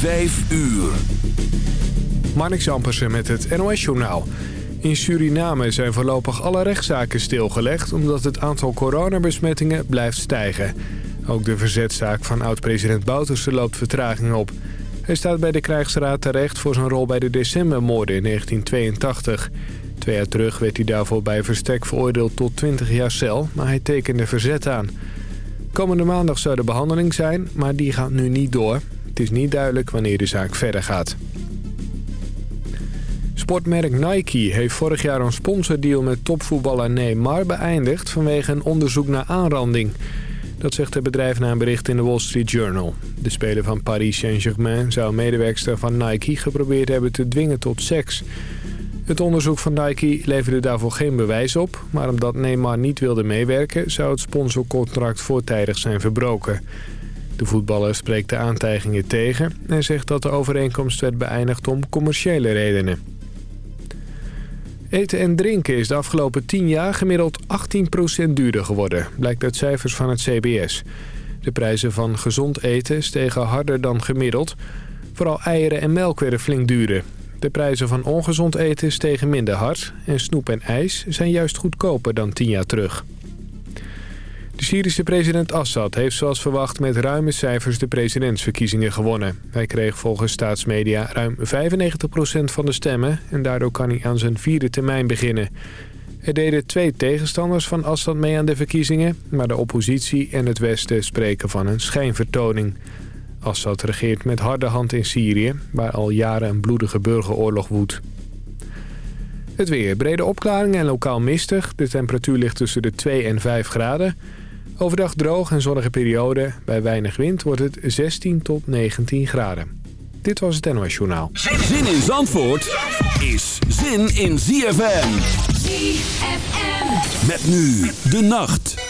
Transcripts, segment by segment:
Vijf uur. Marnix Ampersen met het NOS-journaal. In Suriname zijn voorlopig alle rechtszaken stilgelegd... omdat het aantal coronabesmettingen blijft stijgen. Ook de verzetzaak van oud-president Bouterse loopt vertraging op. Hij staat bij de krijgsraad terecht voor zijn rol bij de decembermoorden in 1982. Twee jaar terug werd hij daarvoor bij verstek veroordeeld tot 20 jaar cel... maar hij tekende verzet aan. Komende maandag zou de behandeling zijn, maar die gaat nu niet door. Het is niet duidelijk wanneer de zaak verder gaat. Sportmerk Nike heeft vorig jaar een sponsordeal met topvoetballer Neymar beëindigd vanwege een onderzoek naar aanranding. Dat zegt het bedrijf na een bericht in de Wall Street Journal. De speler van Paris Saint-Germain zou medewerkster van Nike geprobeerd hebben te dwingen tot seks. Het onderzoek van Nike leverde daarvoor geen bewijs op... maar omdat Neymar niet wilde meewerken... zou het sponsorcontract voortijdig zijn verbroken. De voetballer spreekt de aantijgingen tegen... en zegt dat de overeenkomst werd beëindigd om commerciële redenen. Eten en drinken is de afgelopen 10 jaar gemiddeld 18% duurder geworden... blijkt uit cijfers van het CBS. De prijzen van gezond eten stegen harder dan gemiddeld. Vooral eieren en melk werden flink duurder. De prijzen van ongezond eten stegen minder hard... en snoep en ijs zijn juist goedkoper dan 10 jaar terug. De Syrische president Assad heeft zoals verwacht met ruime cijfers de presidentsverkiezingen gewonnen. Hij kreeg volgens staatsmedia ruim 95% van de stemmen en daardoor kan hij aan zijn vierde termijn beginnen. Er deden twee tegenstanders van Assad mee aan de verkiezingen, maar de oppositie en het Westen spreken van een schijnvertoning. Assad regeert met harde hand in Syrië, waar al jaren een bloedige burgeroorlog woedt. Het weer. Brede opklaringen en lokaal mistig. De temperatuur ligt tussen de 2 en 5 graden. Overdag droog en zonnige periode. Bij weinig wind wordt het 16 tot 19 graden. Dit was het NOS Journaal. Zin in Zandvoort is zin in ZFM. ZFM. Met nu de nacht.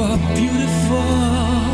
Are beautiful.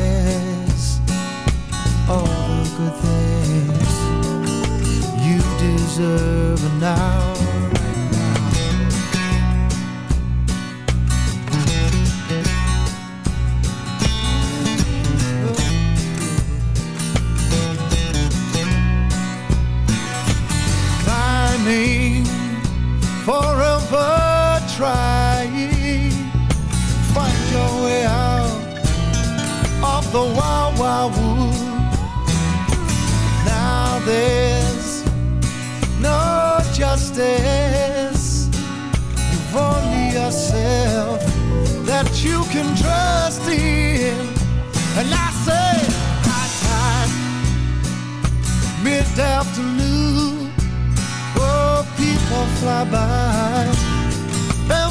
deserve an hour.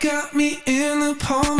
Got me in the palm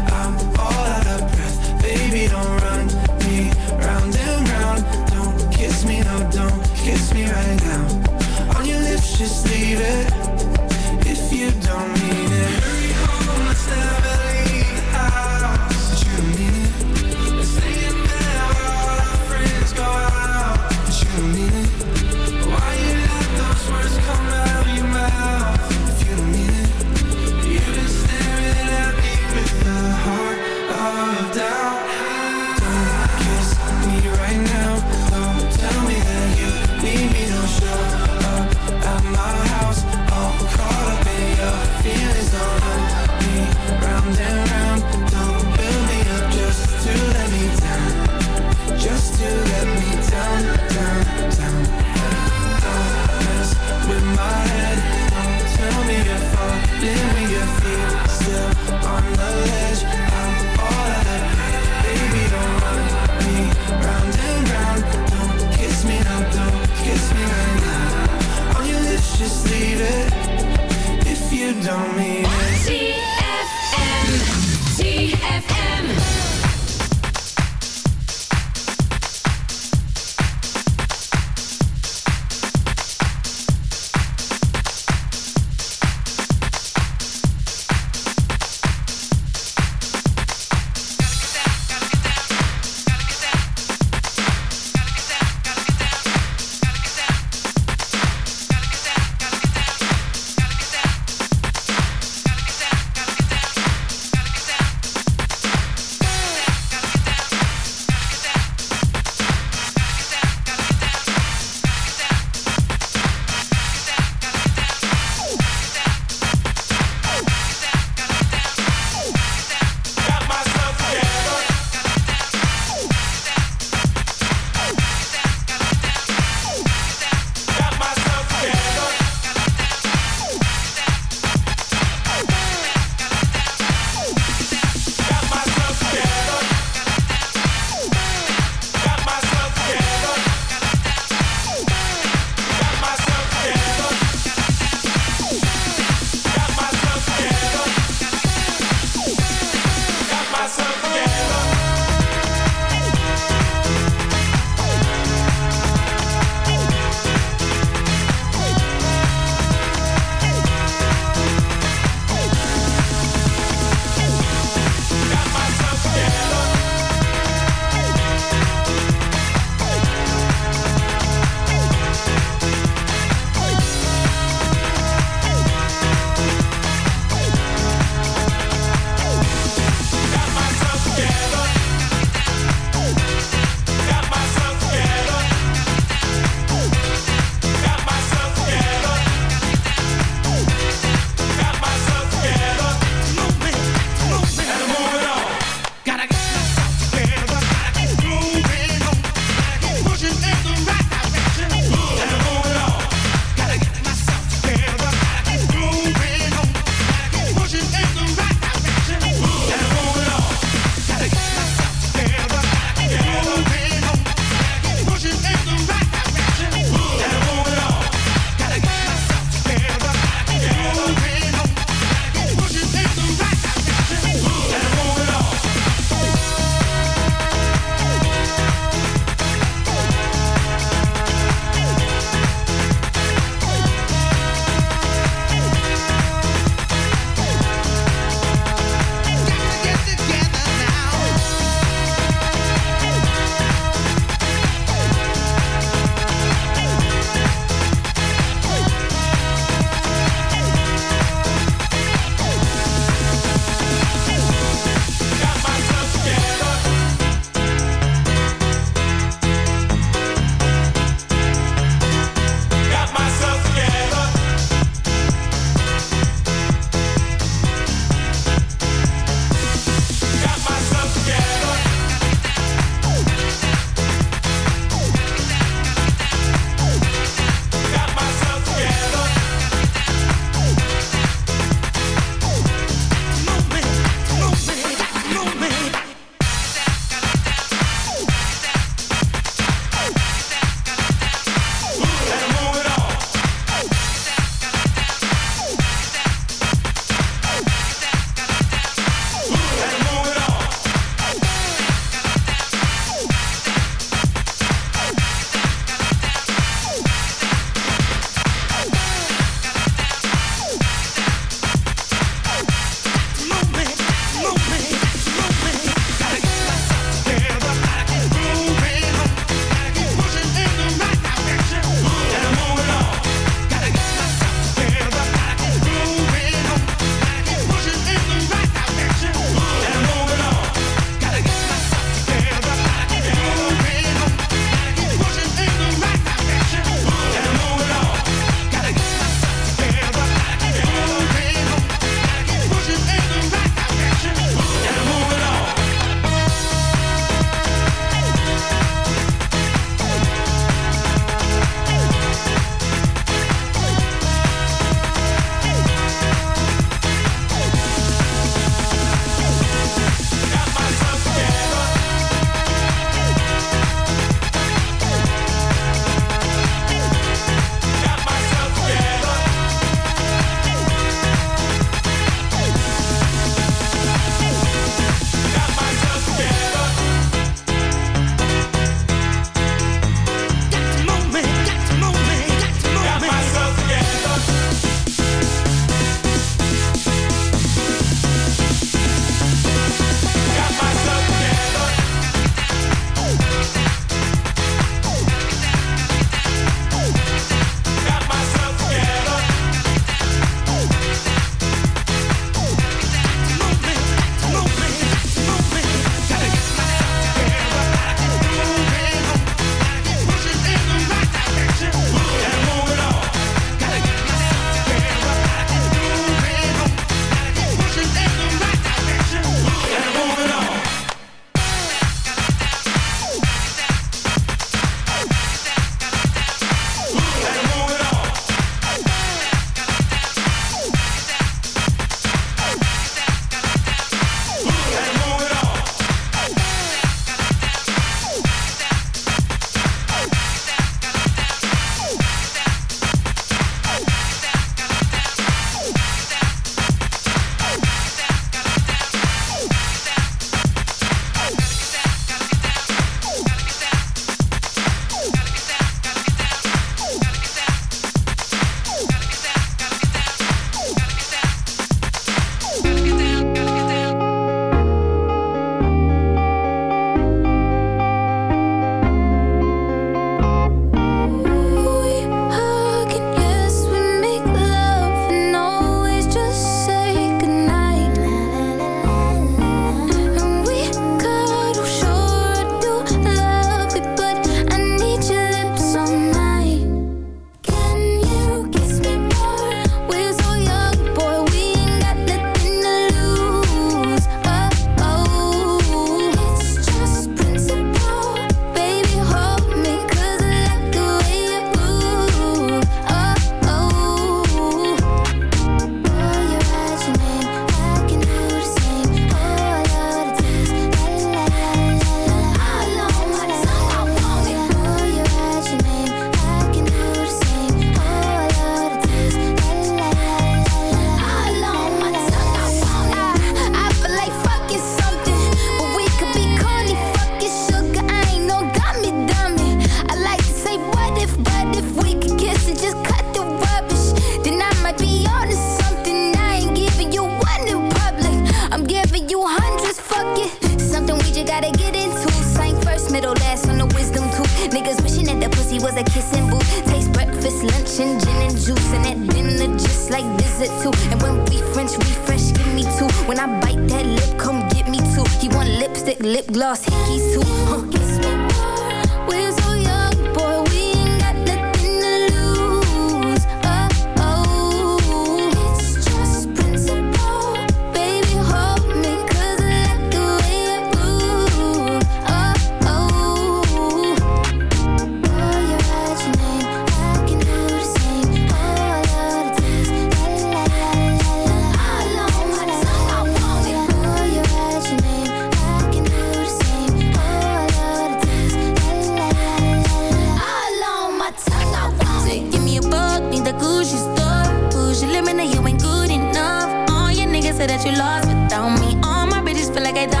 without me. All my bitches feel like I died